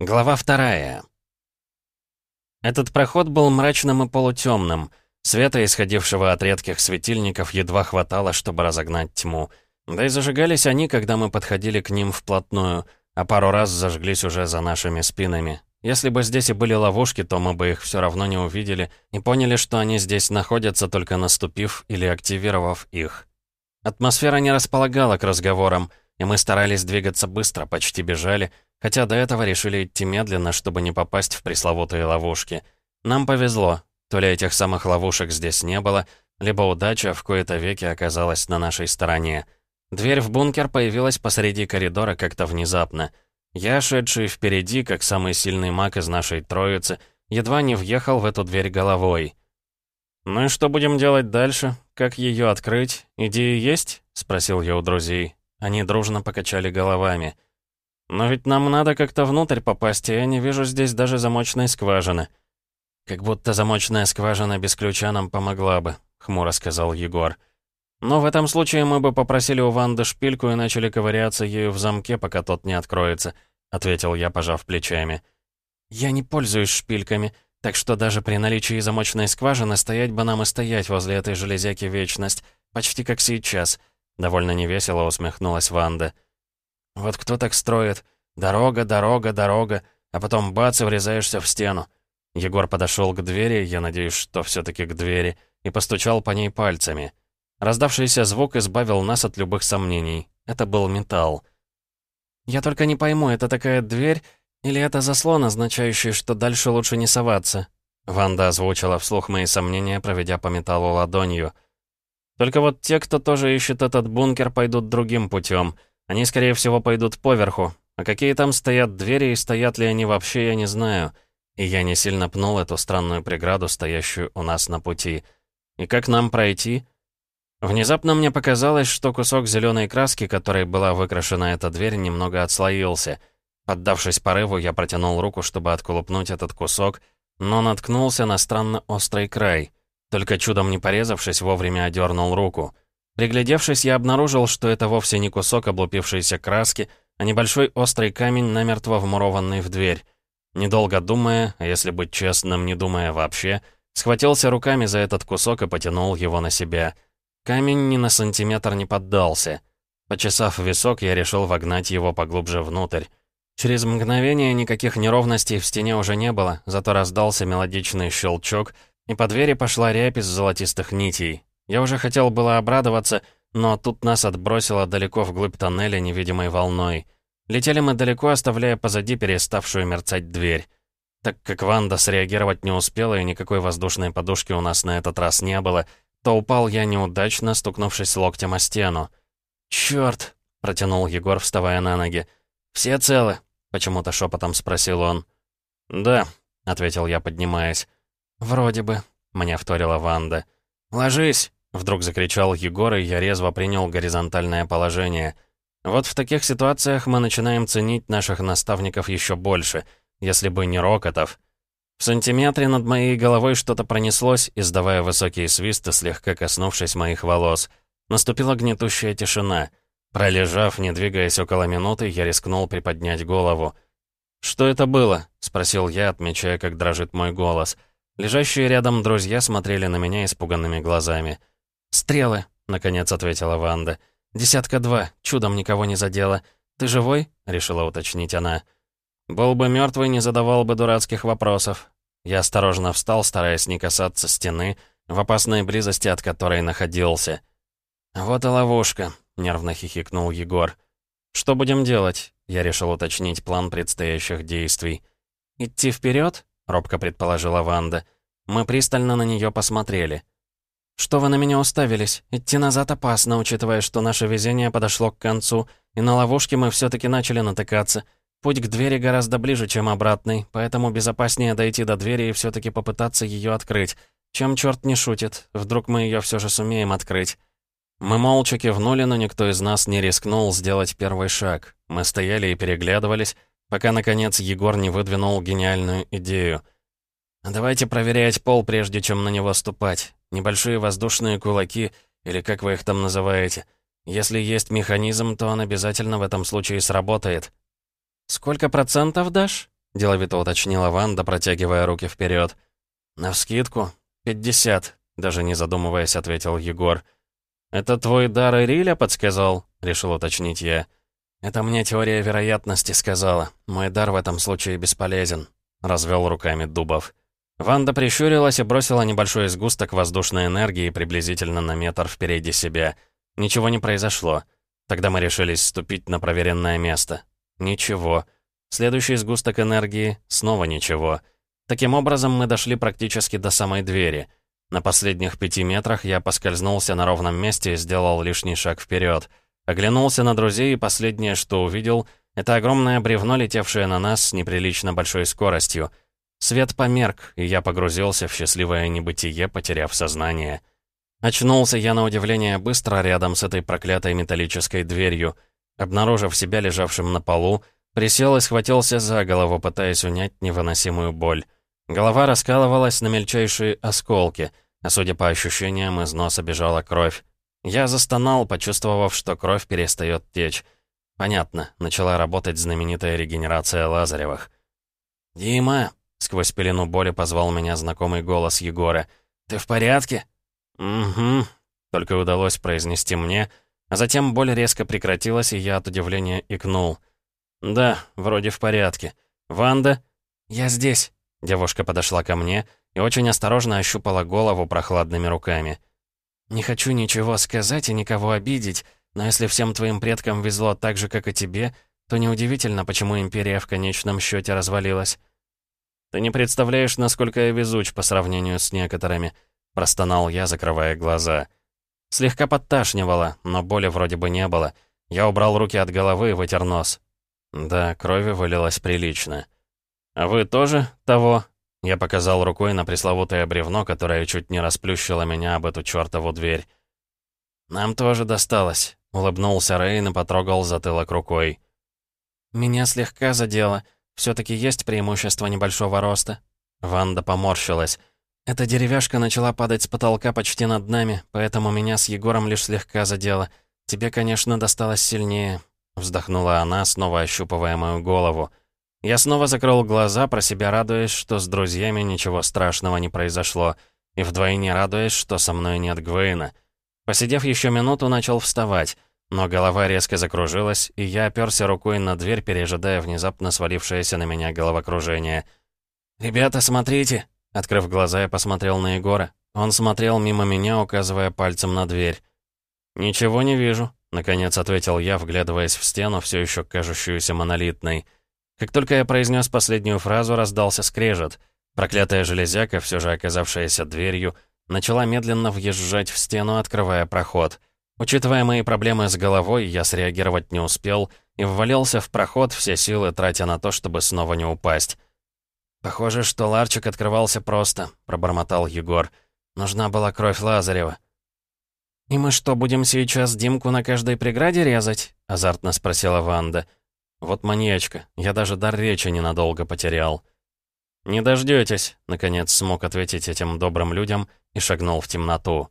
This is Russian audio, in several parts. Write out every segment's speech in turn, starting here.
Глава вторая. Этот проход был мрачным и полутемным. Света, исходившего от редких светильников, едва хватало, чтобы разогнать тьму. Да и зажигались они, когда мы подходили к ним вплотную, а пару раз зажглись уже за нашими спинами. Если бы здесь и были ловушки, то мы бы их все равно не увидели и поняли, что они здесь находятся, только наступив или активировав их. Атмосфера не располагала к разговорам, и мы старались двигаться быстро, почти бежали — Хотя до этого решили идти медленно, чтобы не попасть в пресловутые ловушки. Нам повезло. То ли этих самых ловушек здесь не было, либо удача в кои-то веки оказалась на нашей стороне. Дверь в бункер появилась посреди коридора как-то внезапно. Я, шедший впереди, как самый сильный маг из нашей троицы, едва не въехал в эту дверь головой. «Ну и что будем делать дальше? Как ее открыть? Идеи есть?» — спросил я у друзей. Они дружно покачали головами. «Но ведь нам надо как-то внутрь попасть, и я не вижу здесь даже замочной скважины». «Как будто замочная скважина без ключа нам помогла бы», — хмуро сказал Егор. «Но в этом случае мы бы попросили у Ванды шпильку и начали ковыряться ею в замке, пока тот не откроется», — ответил я, пожав плечами. «Я не пользуюсь шпильками, так что даже при наличии замочной скважины стоять бы нам и стоять возле этой железяки вечность, почти как сейчас», — довольно невесело усмехнулась Ванда. Вот кто так строит? Дорога, дорога, дорога, а потом бац, и врезаешься в стену. Егор подошел к двери, я надеюсь, что все-таки к двери, и постучал по ней пальцами. Раздавшийся звук избавил нас от любых сомнений. Это был металл. «Я только не пойму, это такая дверь или это заслон, означающий, что дальше лучше не соваться?» Ванда озвучила вслух мои сомнения, проведя по металлу ладонью. «Только вот те, кто тоже ищет этот бункер, пойдут другим путем. Они, скорее всего, пойдут поверху. А какие там стоят двери и стоят ли они вообще, я не знаю. И я не сильно пнул эту странную преграду, стоящую у нас на пути. И как нам пройти? Внезапно мне показалось, что кусок зеленой краски, которой была выкрашена эта дверь, немного отслоился. Поддавшись порыву, я протянул руку, чтобы отколупнуть этот кусок, но наткнулся на странно острый край. Только чудом не порезавшись, вовремя одернул руку. Приглядевшись, я обнаружил, что это вовсе не кусок облупившейся краски, а небольшой острый камень, намертво вмурованный в дверь. Недолго думая, а если быть честным, не думая вообще, схватился руками за этот кусок и потянул его на себя. Камень ни на сантиметр не поддался. Почесав висок, я решил вогнать его поглубже внутрь. Через мгновение никаких неровностей в стене уже не было, зато раздался мелодичный щелчок, и по двери пошла рябь из золотистых нитей. Я уже хотел было обрадоваться, но тут нас отбросило далеко вглубь тоннеля невидимой волной. Летели мы далеко, оставляя позади переставшую мерцать дверь. Так как Ванда среагировать не успела и никакой воздушной подушки у нас на этот раз не было, то упал я неудачно, стукнувшись локтем о стену. «Чёрт!» — протянул Егор, вставая на ноги. «Все целы?» — почему-то шепотом спросил он. «Да», — ответил я, поднимаясь. «Вроде бы», — мне вторила Ванда. «Ложись!» Вдруг закричал Егор, и я резво принял горизонтальное положение. Вот в таких ситуациях мы начинаем ценить наших наставников еще больше, если бы не Рокотов. В сантиметре над моей головой что-то пронеслось, издавая высокие свисты, слегка коснувшись моих волос. Наступила гнетущая тишина. Пролежав, не двигаясь около минуты, я рискнул приподнять голову. «Что это было?» — спросил я, отмечая, как дрожит мой голос. Лежащие рядом друзья смотрели на меня испуганными глазами. «Стрелы», — наконец ответила Ванда. «Десятка два, чудом никого не задела. Ты живой?» — решила уточнить она. «Был бы мертвый, не задавал бы дурацких вопросов». Я осторожно встал, стараясь не касаться стены, в опасной близости от которой находился. «Вот и ловушка», — нервно хихикнул Егор. «Что будем делать?» — я решил уточнить план предстоящих действий. «Идти вперед? робко предположила Ванда. Мы пристально на нее посмотрели. «Что вы на меня уставились? Идти назад опасно, учитывая, что наше везение подошло к концу, и на ловушке мы все таки начали натыкаться. Путь к двери гораздо ближе, чем обратный, поэтому безопаснее дойти до двери и все таки попытаться ее открыть. Чем черт не шутит, вдруг мы ее все же сумеем открыть». Мы молча кивнули, но никто из нас не рискнул сделать первый шаг. Мы стояли и переглядывались, пока, наконец, Егор не выдвинул гениальную идею. «Давайте проверять пол, прежде чем на него ступать. Небольшие воздушные кулаки, или как вы их там называете. Если есть механизм, то он обязательно в этом случае сработает. «Сколько процентов дашь?» — деловито уточнила Ванда, протягивая руки вперед. «Навскидку? Пятьдесят», — даже не задумываясь, ответил Егор. «Это твой дар Ириля подсказал?» — решил уточнить я. «Это мне теория вероятности сказала. Мой дар в этом случае бесполезен», — развел руками Дубов. Ванда прищурилась и бросила небольшой сгусток воздушной энергии приблизительно на метр впереди себя. Ничего не произошло. Тогда мы решились ступить на проверенное место. Ничего. Следующий сгусток энергии — снова ничего. Таким образом, мы дошли практически до самой двери. На последних пяти метрах я поскользнулся на ровном месте и сделал лишний шаг вперед — Оглянулся на друзей, и последнее, что увидел, это огромное бревно, летевшее на нас с неприлично большой скоростью. Свет померк, и я погрузился в счастливое небытие, потеряв сознание. Очнулся я на удивление быстро рядом с этой проклятой металлической дверью. Обнаружив себя лежавшим на полу, присел и схватился за голову, пытаясь унять невыносимую боль. Голова раскалывалась на мельчайшие осколки, а судя по ощущениям, из носа бежала кровь. Я застонал, почувствовав, что кровь перестает течь. Понятно, начала работать знаменитая регенерация Лазаревых. «Дима!» — сквозь пелену боли позвал меня знакомый голос Егора. «Ты в порядке?» «Угу», — только удалось произнести мне, а затем боль резко прекратилась, и я от удивления икнул. «Да, вроде в порядке. Ванда?» «Я здесь». Девушка подошла ко мне и очень осторожно ощупала голову прохладными руками. Не хочу ничего сказать и никого обидеть, но если всем твоим предкам везло так же, как и тебе, то неудивительно, почему Империя в конечном счете развалилась. Ты не представляешь, насколько я везуч по сравнению с некоторыми, простонал я, закрывая глаза. Слегка подташнивало, но боли вроде бы не было. Я убрал руки от головы и вытер нос. Да, крови вылилось прилично. «А вы тоже того?» Я показал рукой на пресловутое бревно, которое чуть не расплющило меня об эту чертову дверь. «Нам тоже досталось», — улыбнулся Рейн и потрогал затылок рукой. «Меня слегка задело. Все таки есть преимущество небольшого роста». Ванда поморщилась. «Эта деревяшка начала падать с потолка почти над нами, поэтому меня с Егором лишь слегка задело. Тебе, конечно, досталось сильнее», — вздохнула она, снова ощупывая мою голову. Я снова закрыл глаза, про себя радуясь, что с друзьями ничего страшного не произошло, и вдвойне радуясь, что со мной нет Гвейна. Посидев еще минуту, начал вставать, но голова резко закружилась, и я оперся рукой на дверь, пережидая внезапно свалившееся на меня головокружение. «Ребята, смотрите!» Открыв глаза, я посмотрел на Егора. Он смотрел мимо меня, указывая пальцем на дверь. «Ничего не вижу», — наконец ответил я, вглядываясь в стену, все еще кажущуюся монолитной. Как только я произнес последнюю фразу, раздался скрежет. Проклятая железяка, все же оказавшаяся дверью, начала медленно въезжать в стену, открывая проход. Учитывая мои проблемы с головой, я среагировать не успел и ввалился в проход, все силы тратя на то, чтобы снова не упасть. «Похоже, что ларчик открывался просто», — пробормотал Егор. «Нужна была кровь Лазарева». «И мы что, будем сейчас Димку на каждой преграде резать?» — азартно спросила Ванда. Вот маньячка, я даже дар речи ненадолго потерял. «Не дождётесь», — наконец смог ответить этим добрым людям и шагнул в темноту.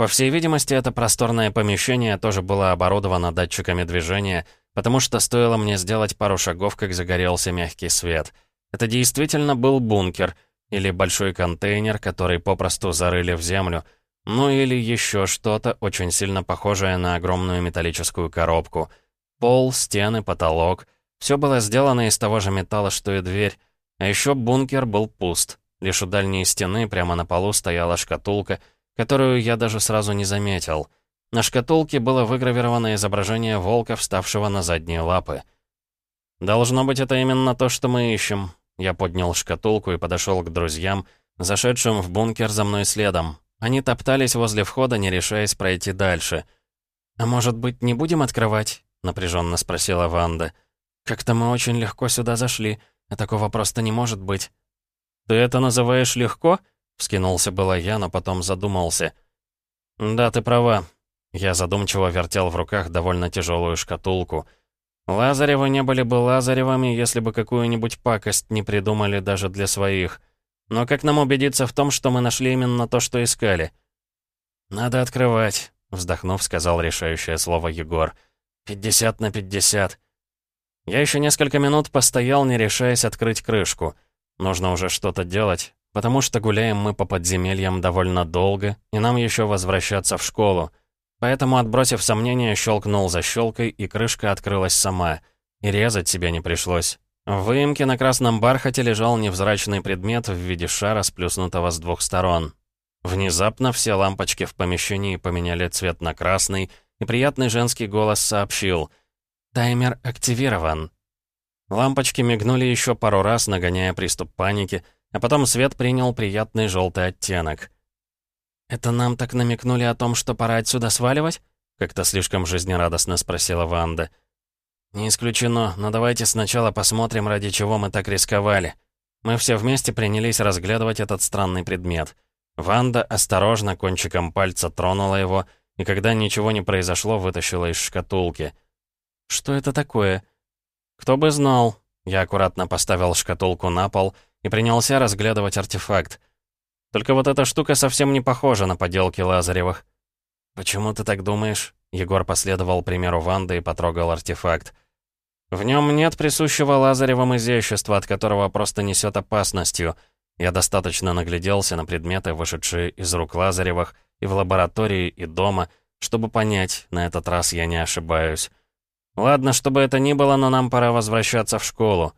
По всей видимости, это просторное помещение тоже было оборудовано датчиками движения, потому что стоило мне сделать пару шагов, как загорелся мягкий свет. Это действительно был бункер или большой контейнер, который попросту зарыли в землю, ну или еще что-то очень сильно похожее на огромную металлическую коробку — Пол, стены, потолок. Все было сделано из того же металла, что и дверь. А еще бункер был пуст. Лишь у дальней стены прямо на полу стояла шкатулка, которую я даже сразу не заметил. На шкатулке было выгравировано изображение волка, вставшего на задние лапы. «Должно быть, это именно то, что мы ищем». Я поднял шкатулку и подошел к друзьям, зашедшим в бункер за мной следом. Они топтались возле входа, не решаясь пройти дальше. «А может быть, не будем открывать?» — напряженно спросила Ванда. «Как-то мы очень легко сюда зашли, а такого просто не может быть». «Ты это называешь легко?» — вскинулся было я, но потом задумался. «Да, ты права». Я задумчиво вертел в руках довольно тяжелую шкатулку. Лазаревы не были бы Лазаревыми, если бы какую-нибудь пакость не придумали даже для своих. Но как нам убедиться в том, что мы нашли именно то, что искали? «Надо открывать», — вздохнув, сказал решающее слово Егор. «Пятьдесят на пятьдесят». Я еще несколько минут постоял, не решаясь открыть крышку. Нужно уже что-то делать, потому что гуляем мы по подземельям довольно долго, и нам еще возвращаться в школу. Поэтому, отбросив сомнения, щелкнул защелкой, и крышка открылась сама. И резать себя не пришлось. В выемке на красном бархате лежал невзрачный предмет в виде шара, сплюснутого с двух сторон. Внезапно все лампочки в помещении поменяли цвет на красный, и приятный женский голос сообщил «Таймер активирован». Лампочки мигнули еще пару раз, нагоняя приступ паники, а потом свет принял приятный желтый оттенок. «Это нам так намекнули о том, что пора отсюда сваливать?» Как-то слишком жизнерадостно спросила Ванда. «Не исключено, но давайте сначала посмотрим, ради чего мы так рисковали». Мы все вместе принялись разглядывать этот странный предмет — Ванда осторожно кончиком пальца тронула его, и когда ничего не произошло, вытащила из шкатулки. «Что это такое?» «Кто бы знал». Я аккуратно поставил шкатулку на пол и принялся разглядывать артефакт. Только вот эта штука совсем не похожа на поделки Лазаревых. «Почему ты так думаешь?» Егор последовал примеру Ванды и потрогал артефакт. «В нем нет присущего Лазаревым изящества, от которого просто несет опасностью», я достаточно нагляделся на предметы, вышедшие из рук Лазаревых, и в лаборатории, и дома, чтобы понять, на этот раз я не ошибаюсь. Ладно, чтобы это ни было, но нам пора возвращаться в школу.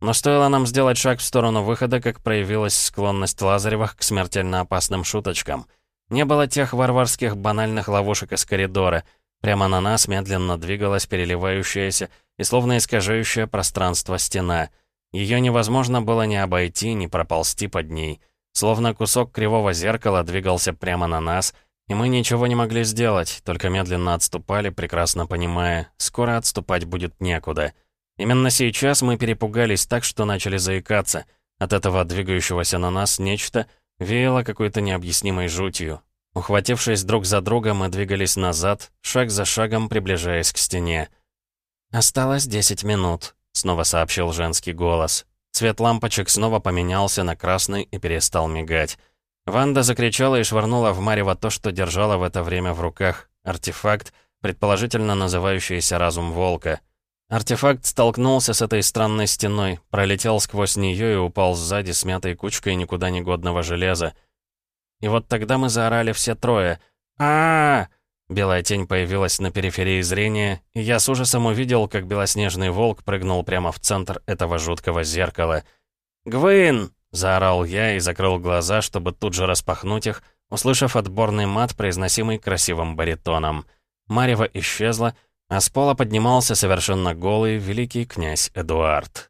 Но стоило нам сделать шаг в сторону выхода, как проявилась склонность Лазаревых к смертельно опасным шуточкам. Не было тех варварских банальных ловушек из коридора. Прямо на нас медленно двигалась переливающаяся и словно искажающая пространство стена — ее невозможно было ни обойти, ни проползти под ней. Словно кусок кривого зеркала двигался прямо на нас, и мы ничего не могли сделать, только медленно отступали, прекрасно понимая, скоро отступать будет некуда. Именно сейчас мы перепугались так, что начали заикаться. От этого двигающегося на нас нечто веяло какой-то необъяснимой жутью. Ухватившись друг за друга, мы двигались назад, шаг за шагом приближаясь к стене. «Осталось десять минут», — снова сообщил женский голос. Цвет лампочек снова поменялся на красный и перестал мигать. Ванда закричала и швырнула в Марева то, что держала в это время в руках. Артефакт, предположительно называющийся «Разум Волка». Артефакт столкнулся с этой странной стеной, пролетел сквозь нее и упал сзади смятой кучкой никуда не годного железа. И вот тогда мы заорали все трое. а а, -а! Белая тень появилась на периферии зрения, и я с ужасом увидел, как белоснежный волк прыгнул прямо в центр этого жуткого зеркала. «Гвин!» — заорал я и закрыл глаза, чтобы тут же распахнуть их, услышав отборный мат, произносимый красивым баритоном. Марева исчезла, а с пола поднимался совершенно голый великий князь Эдуард.